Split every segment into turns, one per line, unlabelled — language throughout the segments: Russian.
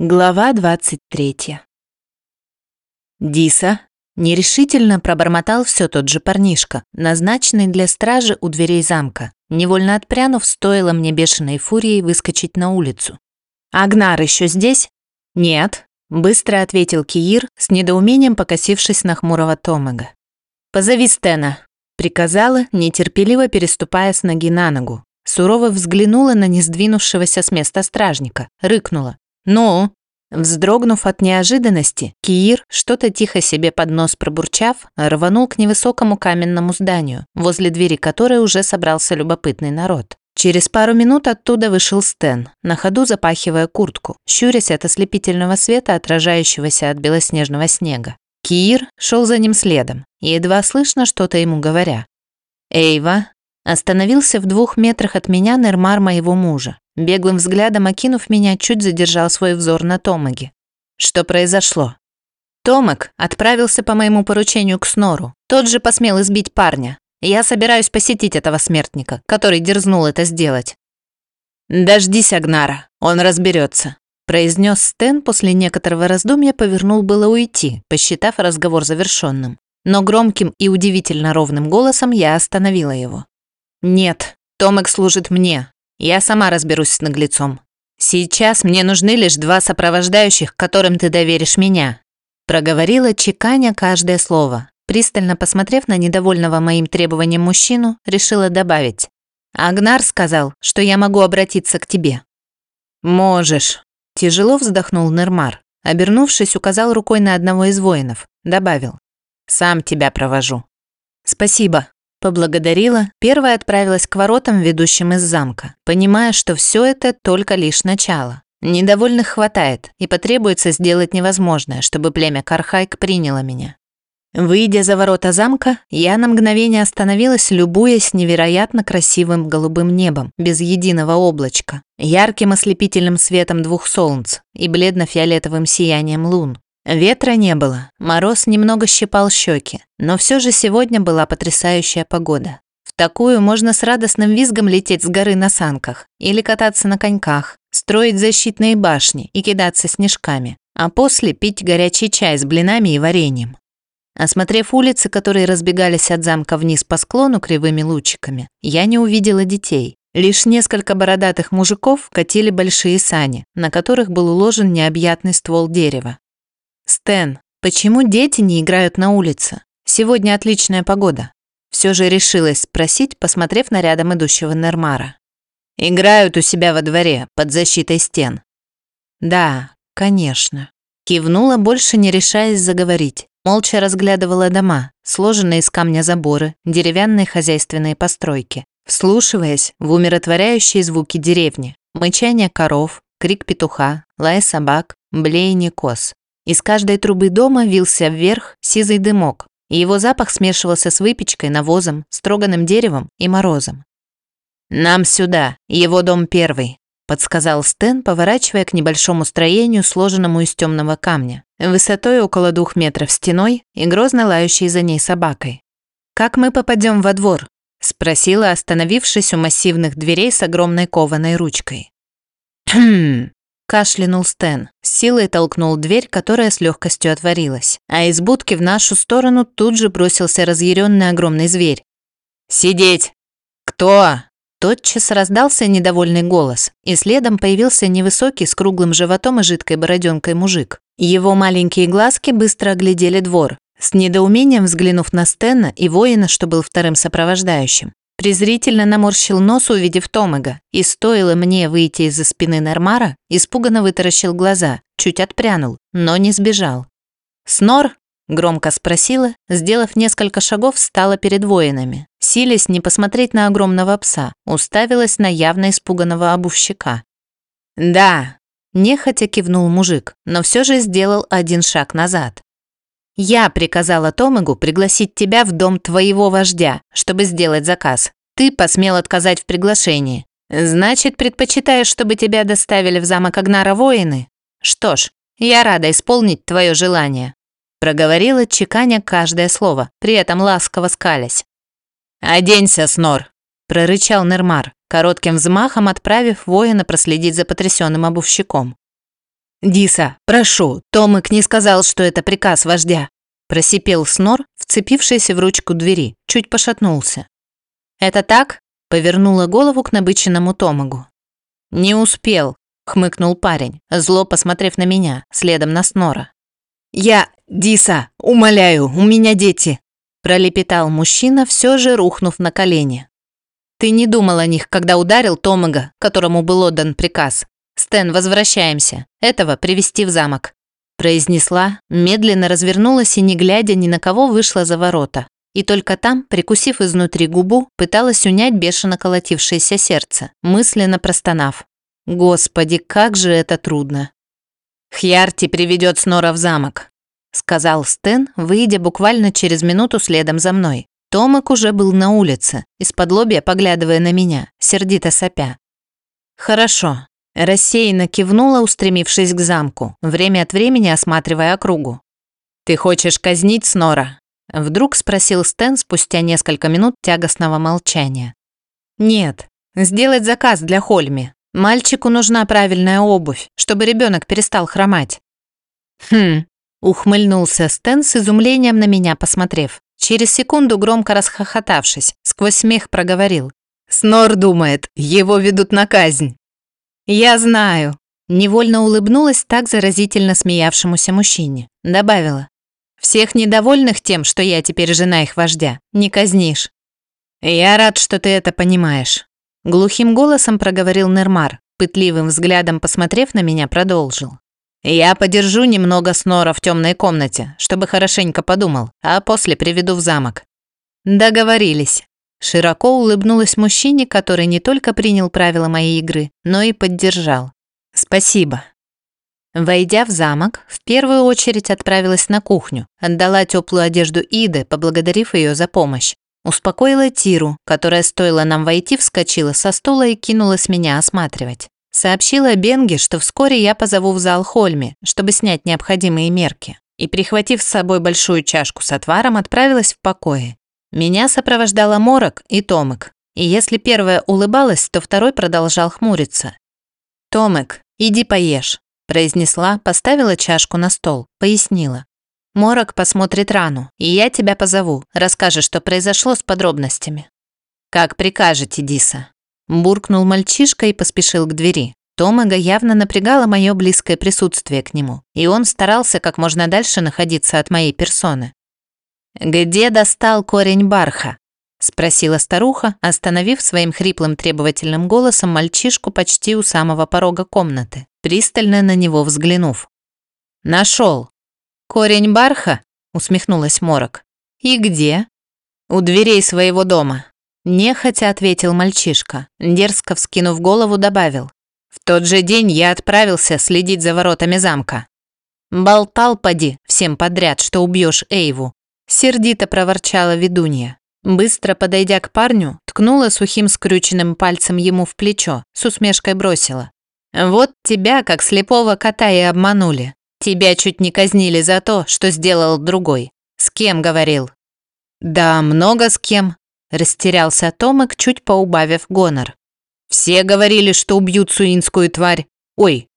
Глава 23. Диса нерешительно пробормотал все тот же парнишка, назначенный для стражи у дверей замка. Невольно отпрянув, стоило мне бешеной фурией выскочить на улицу. «Агнар еще здесь?» «Нет», – быстро ответил Киир, с недоумением покосившись на хмурого Томага. «Позови Стена», – приказала, нетерпеливо переступая с ноги на ногу. Сурово взглянула на несдвинувшегося с места стражника, рыкнула. «Ну?» Вздрогнув от неожиданности, Киир, что-то тихо себе под нос пробурчав, рванул к невысокому каменному зданию, возле двери которой уже собрался любопытный народ. Через пару минут оттуда вышел Стэн, на ходу запахивая куртку, щурясь от ослепительного света, отражающегося от белоснежного снега. Киир шел за ним следом, едва слышно что-то ему говоря. «Эйва!» Остановился в двух метрах от меня Нермар моего мужа. Беглым взглядом окинув меня, чуть задержал свой взор на Томаге. Что произошло? Томак отправился по моему поручению к Снору. Тот же посмел избить парня. Я собираюсь посетить этого смертника, который дерзнул это сделать. «Дождись Агнара, он разберется», произнес Стэн после некоторого раздумья повернул было уйти, посчитав разговор завершенным. Но громким и удивительно ровным голосом я остановила его. «Нет, Томек служит мне, я сама разберусь с наглецом. Сейчас мне нужны лишь два сопровождающих, которым ты доверишь меня», проговорила чеканя каждое слово. Пристально посмотрев на недовольного моим требованием мужчину, решила добавить. «Агнар сказал, что я могу обратиться к тебе». «Можешь», – тяжело вздохнул Нермар. Обернувшись, указал рукой на одного из воинов. Добавил. «Сам тебя провожу». «Спасибо», Поблагодарила, первая отправилась к воротам, ведущим из замка, понимая, что все это только лишь начало. Недовольных хватает, и потребуется сделать невозможное, чтобы племя Кархайк приняло меня. Выйдя за ворота замка, я на мгновение остановилась, любуясь невероятно красивым голубым небом, без единого облачка, ярким ослепительным светом двух солнц и бледно-фиолетовым сиянием лун. Ветра не было, мороз немного щипал щеки, но все же сегодня была потрясающая погода. В такую можно с радостным визгом лететь с горы на санках или кататься на коньках, строить защитные башни и кидаться снежками, а после пить горячий чай с блинами и вареньем. Осмотрев улицы, которые разбегались от замка вниз по склону кривыми лучиками, я не увидела детей. Лишь несколько бородатых мужиков катили большие сани, на которых был уложен необъятный ствол дерева. «Стэн, почему дети не играют на улице? Сегодня отличная погода». Все же решилась спросить, посмотрев на рядом идущего Нермара. «Играют у себя во дворе, под защитой стен». «Да, конечно». Кивнула, больше не решаясь заговорить. Молча разглядывала дома, сложенные из камня заборы, деревянные хозяйственные постройки, вслушиваясь в умиротворяющие звуки деревни, мычание коров, крик петуха, лай собак, блеяние коз. Из каждой трубы дома вился вверх сизый дымок, и его запах смешивался с выпечкой, навозом, строганным деревом и морозом. «Нам сюда, его дом первый», – подсказал Стэн, поворачивая к небольшому строению, сложенному из темного камня, высотой около двух метров стеной и грозно лающей за ней собакой. «Как мы попадем во двор?» – спросила, остановившись у массивных дверей с огромной кованой ручкой. «Хм, Кашлянул Стэн, силой толкнул дверь, которая с легкостью отворилась. А из будки в нашу сторону тут же бросился разъяренный огромный зверь. «Сидеть!» «Кто?» Тотчас раздался недовольный голос, и следом появился невысокий с круглым животом и жидкой бороденкой мужик. Его маленькие глазки быстро оглядели двор, с недоумением взглянув на Стена и воина, что был вторым сопровождающим. Презрительно наморщил нос, увидев Томега, и стоило мне выйти из-за спины Нормара, испуганно вытаращил глаза, чуть отпрянул, но не сбежал. «Снор?» – громко спросила, сделав несколько шагов, встала перед воинами. Силясь не посмотреть на огромного пса, уставилась на явно испуганного обувщика. «Да», – нехотя кивнул мужик, но все же сделал один шаг назад. Я приказала Томегу пригласить тебя в дом твоего вождя, чтобы сделать заказ. Ты посмел отказать в приглашении. Значит, предпочитаешь, чтобы тебя доставили в замок Агнара воины? Что ж, я рада исполнить твое желание. Проговорила чеканя каждое слово, при этом ласково скалясь. «Оденься, Снор!» – прорычал Нермар, коротким взмахом отправив воина проследить за потрясенным обувщиком. Диса, прошу, Томик не сказал, что это приказ вождя. Просипел Снор, вцепившийся в ручку двери, чуть пошатнулся. «Это так?» – повернула голову к набыченному Томагу. «Не успел», – хмыкнул парень, зло посмотрев на меня, следом на Снора. «Я... Диса, умоляю, у меня дети!» – пролепетал мужчина, все же рухнув на колени. «Ты не думал о них, когда ударил Томага, которому был отдан приказ. Стэн, возвращаемся. Этого привести в замок произнесла, медленно развернулась и, не глядя ни на кого, вышла за ворота. И только там, прикусив изнутри губу, пыталась унять бешено колотившееся сердце, мысленно простонав. «Господи, как же это трудно!» «Хьярти приведет Снора в замок», — сказал Стэн, выйдя буквально через минуту следом за мной. Томик уже был на улице, из-под лобья поглядывая на меня, сердито сопя. «Хорошо, Рассеянно кивнула, устремившись к замку, время от времени осматривая округу. «Ты хочешь казнить Снора?» Вдруг спросил Стэн спустя несколько минут тягостного молчания. «Нет, сделать заказ для Хольми. Мальчику нужна правильная обувь, чтобы ребенок перестал хромать». «Хм», – ухмыльнулся Стэн с изумлением на меня посмотрев. Через секунду, громко расхохотавшись, сквозь смех проговорил. «Снор думает, его ведут на казнь». «Я знаю», – невольно улыбнулась так заразительно смеявшемуся мужчине. Добавила. «Всех недовольных тем, что я теперь жена их вождя, не казнишь». «Я рад, что ты это понимаешь», – глухим голосом проговорил Нермар, пытливым взглядом посмотрев на меня, продолжил. «Я подержу немного снора в темной комнате, чтобы хорошенько подумал, а после приведу в замок». «Договорились», Широко улыбнулась мужчине, который не только принял правила моей игры, но и поддержал. «Спасибо». Войдя в замок, в первую очередь отправилась на кухню, отдала теплую одежду Иды, поблагодарив ее за помощь. Успокоила Тиру, которая, стоило нам войти, вскочила со стула и кинулась меня осматривать. Сообщила Бенге, что вскоре я позову в зал Хольми, чтобы снять необходимые мерки. И, прихватив с собой большую чашку с отваром, отправилась в покое. Меня сопровождала Морок и Томик, и если первая улыбалась, то второй продолжал хмуриться. «Томик, иди поешь», – произнесла, поставила чашку на стол, пояснила. «Морок посмотрит рану, и я тебя позову, расскажешь, что произошло с подробностями». «Как прикажете, Диса», – буркнул мальчишка и поспешил к двери. Томага явно напрягало мое близкое присутствие к нему, и он старался как можно дальше находиться от моей персоны. «Где достал корень барха?» – спросила старуха, остановив своим хриплым требовательным голосом мальчишку почти у самого порога комнаты, пристально на него взглянув. «Нашел». «Корень барха?» – усмехнулась Морок. «И где?» «У дверей своего дома», – нехотя ответил мальчишка, дерзко вскинув голову, добавил. «В тот же день я отправился следить за воротами замка. Болтал поди всем подряд, что убьешь Эйву, Сердито проворчала ведунья. Быстро подойдя к парню, ткнула сухим скрюченным пальцем ему в плечо, с усмешкой бросила. «Вот тебя, как слепого кота, и обманули. Тебя чуть не казнили за то, что сделал другой. С кем говорил?» «Да, много с кем», – растерялся Томик, чуть поубавив гонор. «Все говорили, что убьют суинскую тварь. Ой,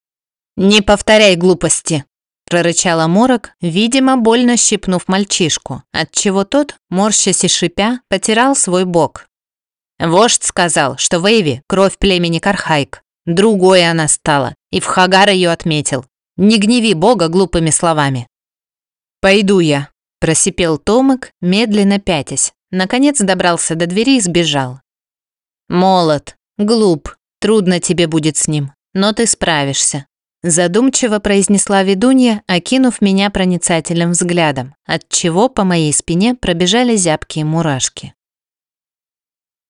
не повторяй глупости!» Прорычала Морок, видимо, больно щипнув мальчишку, отчего тот, морщась и шипя, потирал свой бок. Вождь сказал, что в Эйве кровь племени Кархайк. Другой она стала, и в Хагар ее отметил. Не гневи бога глупыми словами. «Пойду я», – просипел Томик, медленно пятясь. Наконец добрался до двери и сбежал. «Молод, глуп, трудно тебе будет с ним, но ты справишься. Задумчиво произнесла ведунья, окинув меня проницательным взглядом, от чего по моей спине пробежали зябкие мурашки.